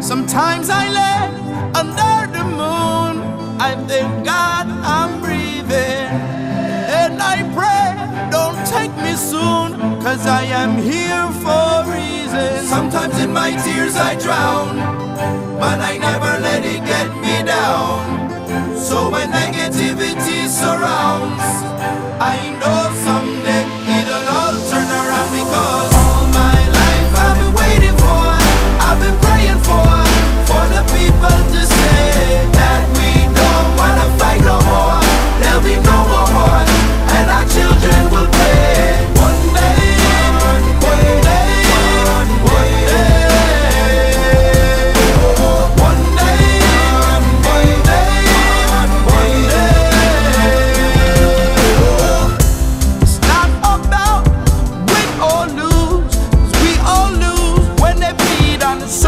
Sometimes I lay under the moon. I thank God I'm breathing. And I pray, don't take me soon, cause I am here for a reason. Sometimes in my tears I drown, but I never let it get me down. So when I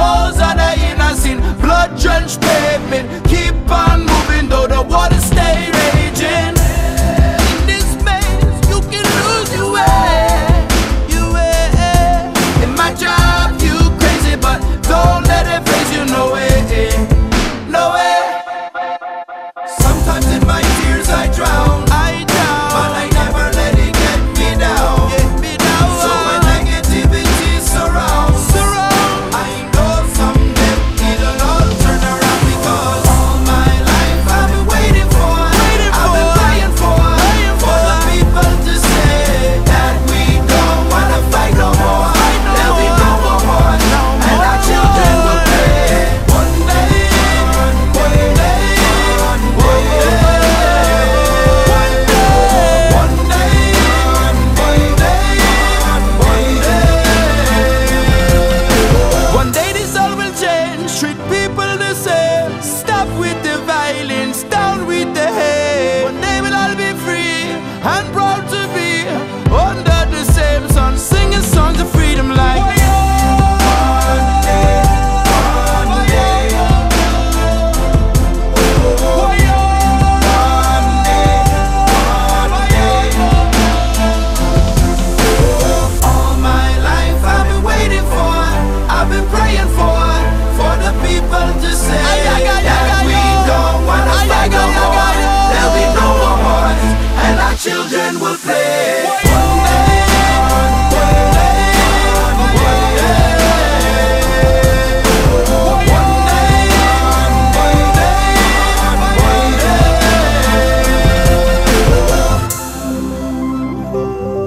souls on the innocent, blood drenched pavement. Música